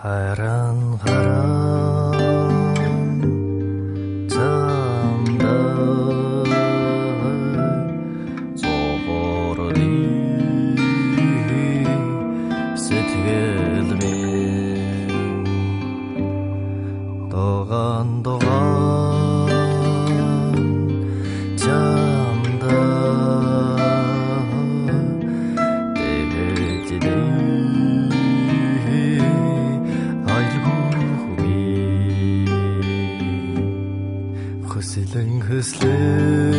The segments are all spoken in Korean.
하얀 바람 thing has lived.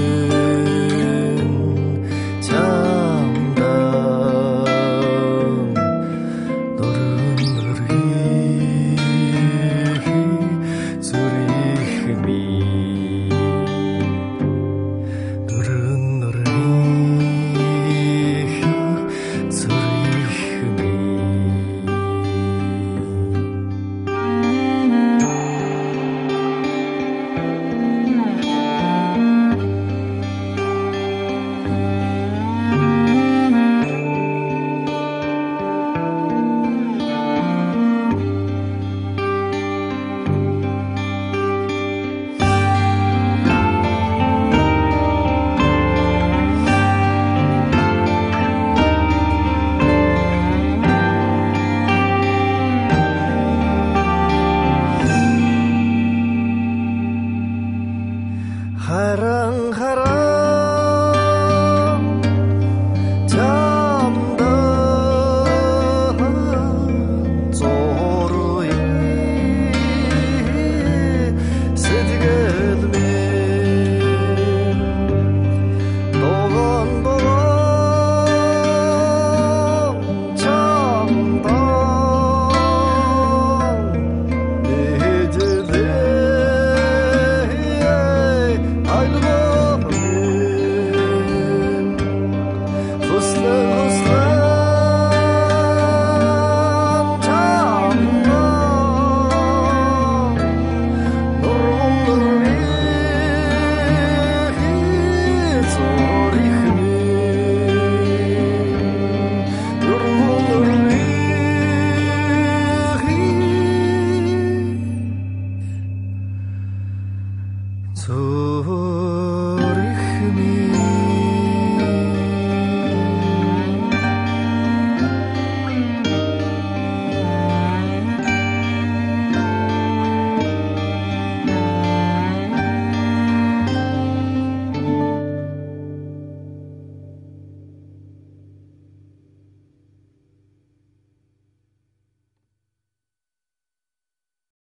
harang